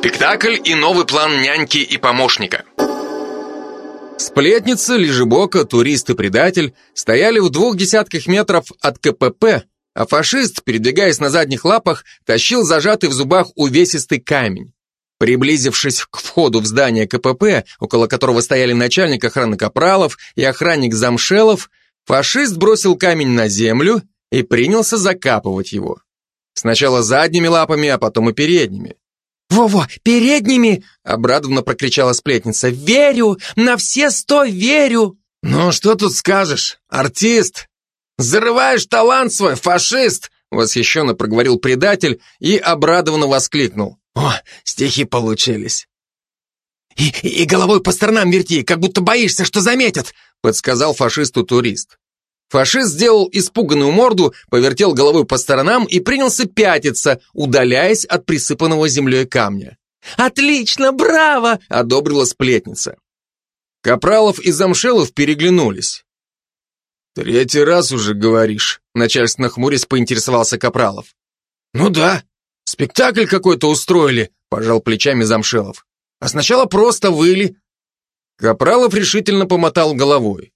Спектакль и новый план няньки и помощника. Сплетница, Лежебока, турист и предатель стояли в двух десятках метров от КПП, а фашист, передвигаясь на задних лапах, тащил зажатый в зубах увесистый камень. Приблизившись к входу в здание КПП, около которого стояли начальник охраны Капралов и охранник Замшелов, фашист бросил камень на землю и принялся закапывать его. Сначала задними лапами, а потом и передними. «Во-во, передними!» — обрадованно прокричала сплетница. «Верю! На все сто верю!» «Ну, что тут скажешь? Артист! Зарываешь талант свой, фашист!» Восхищенно проговорил предатель и обрадованно воскликнул. «О, стихи получились!» «И, и головой по сторонам верти, как будто боишься, что заметят!» подсказал фашисту турист. Фашист сделал испуганную морду, повертел головой по сторонам и принялся пятиться, удаляясь от присыпанного землей камня. «Отлично, браво!» — одобрила сплетница. Капралов и Замшелов переглянулись. «Третий раз уже говоришь», — начальственно хмурясь поинтересовался Капралов. «Ну да, спектакль какой-то устроили», — пожал плечами Замшелов. «А сначала просто выли». Капралов решительно помотал головой.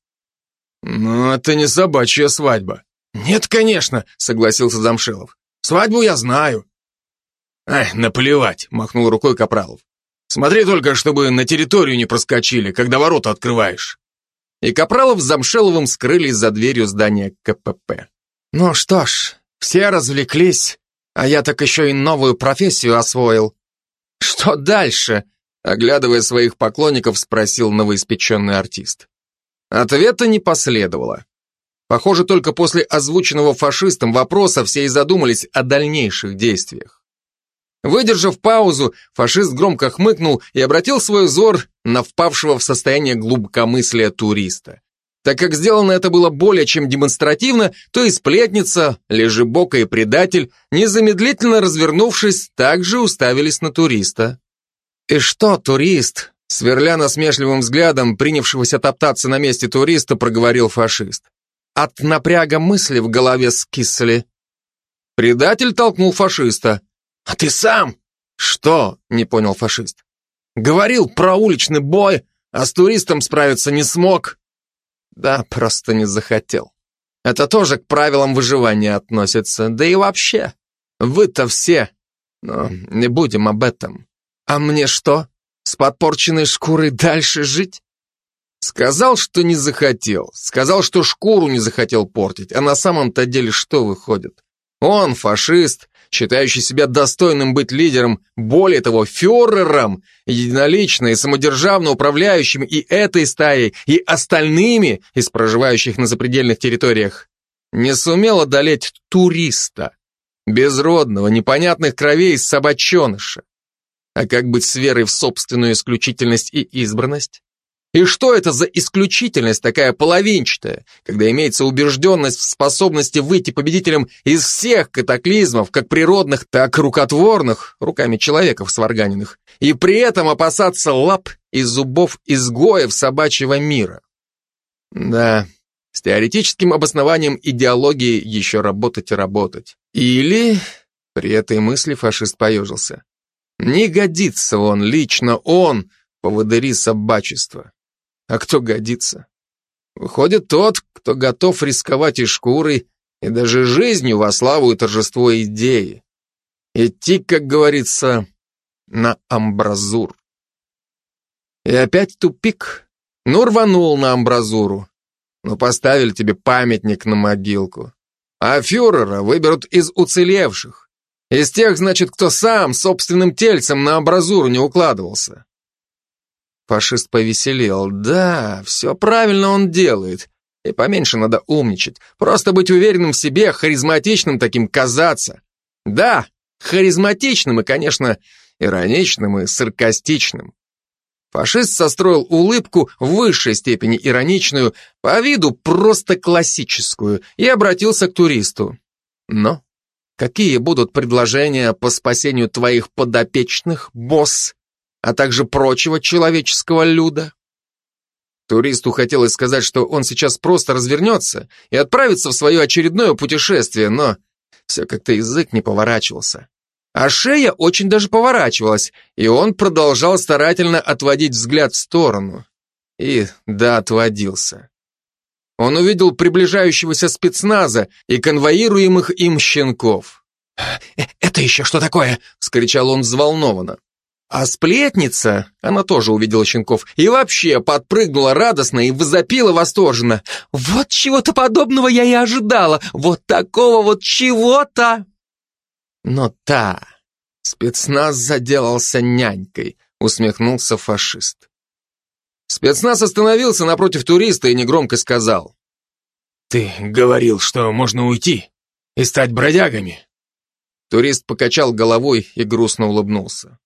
«Ну, это не собачья свадьба». «Нет, конечно», — согласился Замшелов. «Свадьбу я знаю». «Ай, наплевать», — махнул рукой Капралов. «Смотри только, чтобы на территорию не проскочили, когда ворота открываешь». И Капралов с Замшеловым скрылись за дверью здания КПП. «Ну что ж, все развлеклись, а я так еще и новую профессию освоил. Что дальше?» Оглядывая своих поклонников, спросил новоиспеченный артист. Ответа не последовало. Похоже, только после озвученного фашистом вопроса все и задумались о дальнейших действиях. Выдержав паузу, фашист громко хмыкнул и обратил свой взор на впавшего в состояние глубокомыслия туриста. Так как сделано это было более чем демонстративно, то и сплетница, лежебока и предатель, незамедлительно развернувшись, также уставились на туриста. «И что, турист?» Сверля насмешливым взглядом, принявшегося топтаться на месте туриста, проговорил фашист. От напряга мысли в голове скисли. Предатель толкнул фашиста. «А ты сам?» «Что?» — не понял фашист. «Говорил про уличный бой, а с туристом справиться не смог». «Да, просто не захотел. Это тоже к правилам выживания относится, да и вообще. Вы-то все. Но не будем об этом. А мне что?» С подпорченной шкурой дальше жить? Сказал, что не захотел. Сказал, что шкуру не захотел портить. А на самом-то деле что выходит? Он фашист, считающий себя достойным быть лидером, более того, фюрером, единолично и самодержавно управляющим и этой стаей, и остальными из проживающих на запредельных территориях, не сумел одолеть туриста, безродного, непонятных кровей собаченыша. А как быть с верой в собственную исключительность и избранность? И что это за исключительность такая половинчатая, когда имеется убежденность в способности выйти победителем из всех катаклизмов, как природных, так и рукотворных, руками человеков сварганенных, и при этом опасаться лап и зубов изгоев собачьего мира? Да, с теоретическим обоснованием идеологии еще работать и работать. Или... При этой мысли фашист поежился. Не годится он, лично он, поводыри собачества. А кто годится? Выходит тот, кто готов рисковать и шкурой, и даже жизнью во славу и торжество идеи. Идти, как говорится, на амбразур. И опять тупик. Ну, рванул на амбразуру. Ну, поставили тебе памятник на могилку. А фюрера выберут из уцелевших. Из тех, значит, кто сам собственным тельцем на абразуру не укладывался. Фашист повеселел. Да, все правильно он делает. И поменьше надо умничать. Просто быть уверенным в себе, харизматичным таким казаться. Да, харизматичным и, конечно, ироничным и саркастичным. Фашист состроил улыбку в высшей степени ироничную, по виду просто классическую, и обратился к туристу. Но Какие будут предложения по спасению твоих подопечных, босс, а также прочего человеческого люда? Туристу хотелось сказать, что он сейчас просто развернется и отправится в свое очередное путешествие, но все как-то язык не поворачивался. а шея очень даже поворачивалась, и он продолжал старательно отводить взгляд в сторону. И да, отводился. Он увидел приближающегося спецназа и конвоируемых им щенков. «Э, «Это еще что такое?» — вскричал он взволнованно. А сплетница, она тоже увидела щенков, и вообще подпрыгнула радостно и возопила восторженно. «Вот чего-то подобного я и ожидала! Вот такого вот чего-то!» Но та, спецназ заделался нянькой, усмехнулся фашист. Спецназ остановился напротив туриста и негромко сказал. «Ты говорил, что можно уйти и стать бродягами». Турист покачал головой и грустно улыбнулся.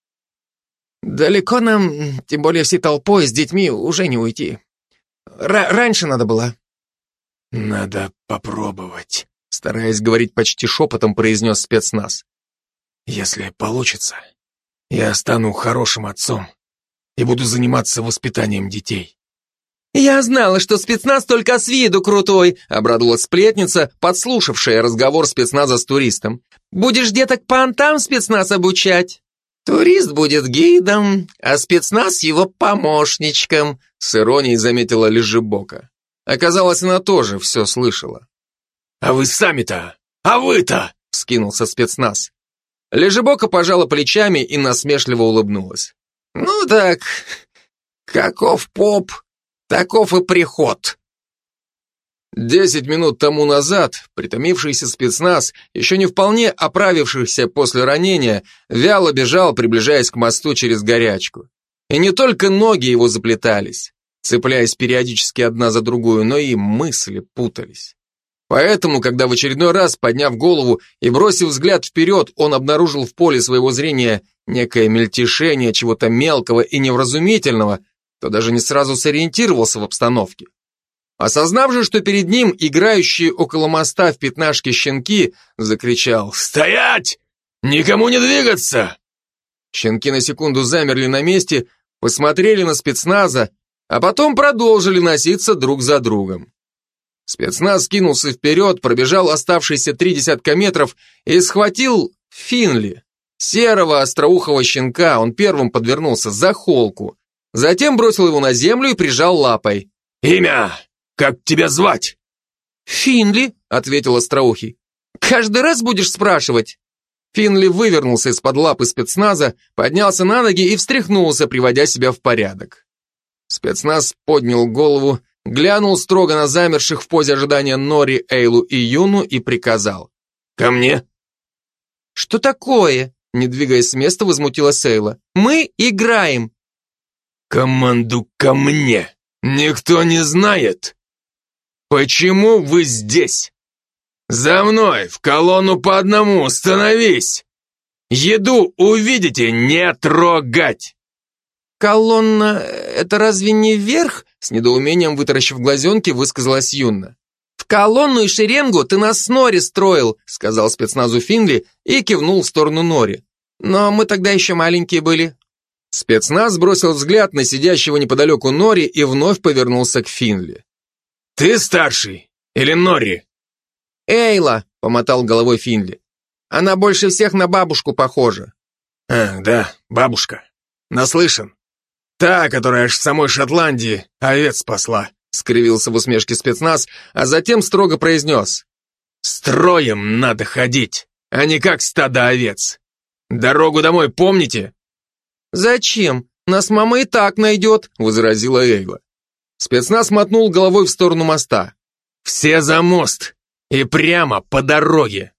«Далеко нам, тем более всей толпой, с детьми, уже не уйти. Р раньше надо было». «Надо попробовать», — стараясь говорить почти шепотом, произнес спецназ. «Если получится, я стану хорошим отцом и буду заниматься воспитанием детей». «Я знала, что спецназ только с виду крутой», — обрадовалась сплетница, подслушавшая разговор спецназа с туристом. «Будешь деток понтам спецназ обучать?» «Турист будет гидом, а спецназ его помощничком», с иронией заметила Лежебока. Оказалось, она тоже все слышала. «А вы сами-то? А вы-то?» — скинулся спецназ. Лежебока пожала плечами и насмешливо улыбнулась. «Ну так, каков поп, таков и приход», Десять минут тому назад притомившийся спецназ, еще не вполне оправившийся после ранения, вяло бежал, приближаясь к мосту через горячку. И не только ноги его заплетались, цепляясь периодически одна за другую, но и мысли путались. Поэтому, когда в очередной раз, подняв голову и бросив взгляд вперед, он обнаружил в поле своего зрения некое мельтешение чего-то мелкого и невразумительного, то даже не сразу сориентировался в обстановке. Осознав же, что перед ним играющие около моста в пятнашке щенки, закричал «Стоять! Никому не двигаться!» Щенки на секунду замерли на месте, посмотрели на спецназа, а потом продолжили носиться друг за другом. Спецназ кинулся вперед, пробежал оставшиеся три десятка метров и схватил Финли, серого остроухого щенка, он первым подвернулся за холку, затем бросил его на землю и прижал лапой. «Имя!» «Как тебя звать?» «Финли», — ответил Остроухий. «Каждый раз будешь спрашивать?» Финли вывернулся из-под лапы спецназа, поднялся на ноги и встряхнулся, приводя себя в порядок. Спецназ поднял голову, глянул строго на замерших в позе ожидания Нори, Эйлу и Юну и приказал. «Ко мне!» «Что такое?» Не двигаясь с места, возмутилась Эйла. «Мы играем!» «Команду ко мне! Никто не знает!» «Почему вы здесь? За мной, в колонну по одному, становись! Еду увидите, не трогать!» «Колонна — это разве не вверх?» С недоумением вытаращив глазенки, высказалась Юнна. «В колонну и шеренгу ты нас с Нори строил», сказал спецназу Финли и кивнул в сторону Нори. «Но мы тогда еще маленькие были». Спецназ бросил взгляд на сидящего неподалеку Нори и вновь повернулся к Финли. «Ты старший? Или Нори?» «Эйла», — помотал головой Финли. «Она больше всех на бабушку похожа». «Ах, да, бабушка. Наслышан. Та, которая аж в самой Шотландии овец спасла», — скривился в усмешке спецназ, а затем строго произнес. «Строем надо ходить, а не как стадо овец. Дорогу домой помните?» «Зачем? Нас мама и так найдет», — возразила Эйла. Спецназ мотнул головой в сторону моста. «Все за мост! И прямо по дороге!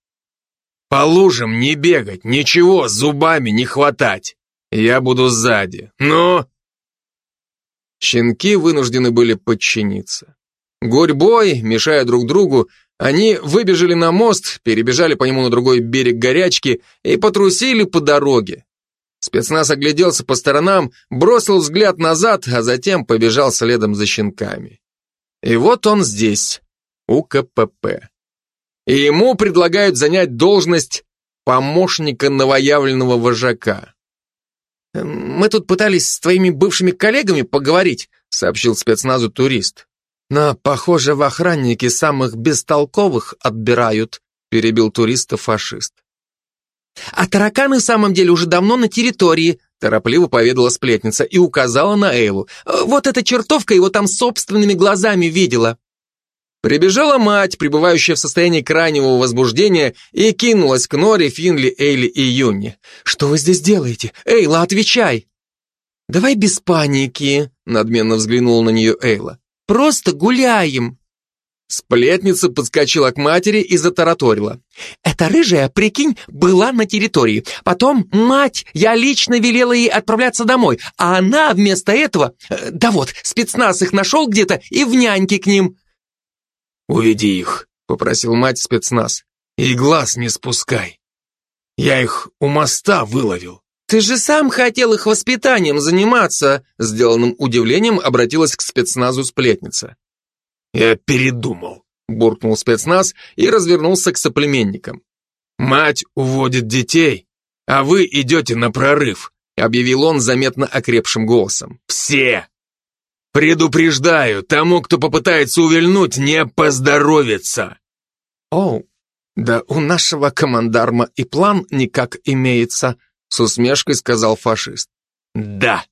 По лужам не бегать, ничего зубами не хватать! Я буду сзади, ну...» Щенки вынуждены были подчиниться. Горьбой, мешая друг другу, они выбежали на мост, перебежали по нему на другой берег горячки и потрусили по дороге. Спецназ огляделся по сторонам, бросил взгляд назад, а затем побежал следом за щенками. И вот он здесь, у КПП. И ему предлагают занять должность помощника новоявленного вожака. «Мы тут пытались с твоими бывшими коллегами поговорить», сообщил спецназу турист. «Но, похоже, в охраннике самых бестолковых отбирают», перебил туриста фашист. А тараканы в самом деле уже давно на территории, торопливо поведала сплетница и указала на Эйлу. Вот эта чертовка его там собственными глазами видела. Прибежала мать, пребывающая в состоянии крайнего возбуждения, и кинулась к Норе, Финли, Эйли и Юнни. «Что вы здесь делаете? Эйла, отвечай!» «Давай без паники», — надменно взглянула на нее Эйла. «Просто гуляем!» Сплетница подскочила к матери и затараторила. «Эта рыжая, прикинь, была на территории. Потом, мать, я лично велела ей отправляться домой, а она вместо этого... Э, да вот, спецназ их нашел где-то и в няньке к ним». «Уведи их», — попросил мать спецназ. «И глаз не спускай. Я их у моста выловил». «Ты же сам хотел их воспитанием заниматься», — сделанным удивлением обратилась к спецназу сплетница. «Я передумал», — буркнул спецназ и развернулся к соплеменникам. «Мать уводит детей, а вы идете на прорыв», — объявил он заметно окрепшим голосом. «Все! Предупреждаю, тому, кто попытается увильнуть, не поздоровится!» «Оу, да у нашего командарма и план никак имеется», — с усмешкой сказал фашист. «Да,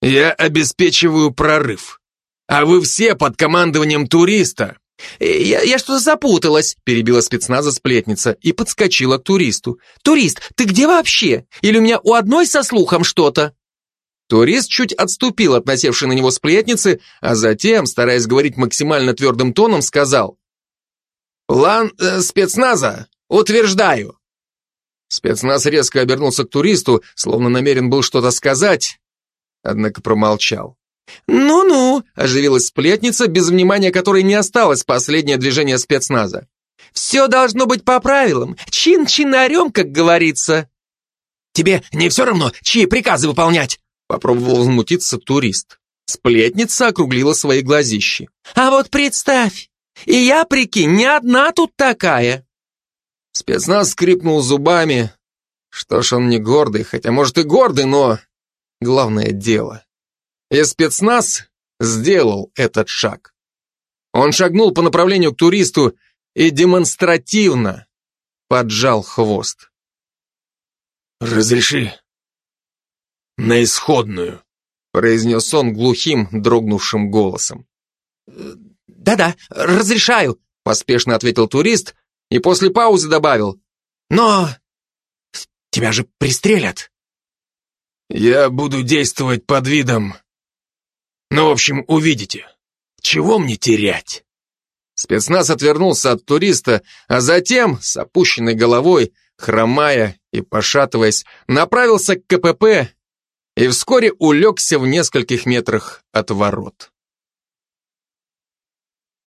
я обеспечиваю прорыв а вы все под командованием туриста. Я, я что-то запуталась, перебила спецназа сплетница и подскочила к туристу. Турист, ты где вообще? Или у меня у одной со слухом что-то? Турист чуть отступил от насевшей на него сплетницы, а затем, стараясь говорить максимально твердым тоном, сказал «План э, спецназа, утверждаю». Спецназ резко обернулся к туристу, словно намерен был что-то сказать, однако промолчал. «Ну-ну», — оживилась сплетница, без внимания которой не осталось последнее движение спецназа. «Все должно быть по правилам. Чин-чинарем, как говорится». «Тебе не все равно, чьи приказы выполнять?» Попробовал возмутиться турист. Сплетница округлила свои глазищи. «А вот представь, и я, прикинь, не одна тут такая». Спецназ скрипнул зубами. Что ж, он не гордый, хотя, может, и гордый, но... Главное дело. И спецназ сделал этот шаг. Он шагнул по направлению к туристу и демонстративно поджал хвост. «Разреши на исходную», произнес он глухим, дрогнувшим голосом. «Да-да, разрешаю», поспешно ответил турист и после паузы добавил. «Но тебя же пристрелят». «Я буду действовать под видом ну, в общем, увидите. Чего мне терять? Спецназ отвернулся от туриста, а затем, с опущенной головой, хромая и пошатываясь, направился к КПП и вскоре улегся в нескольких метрах от ворот.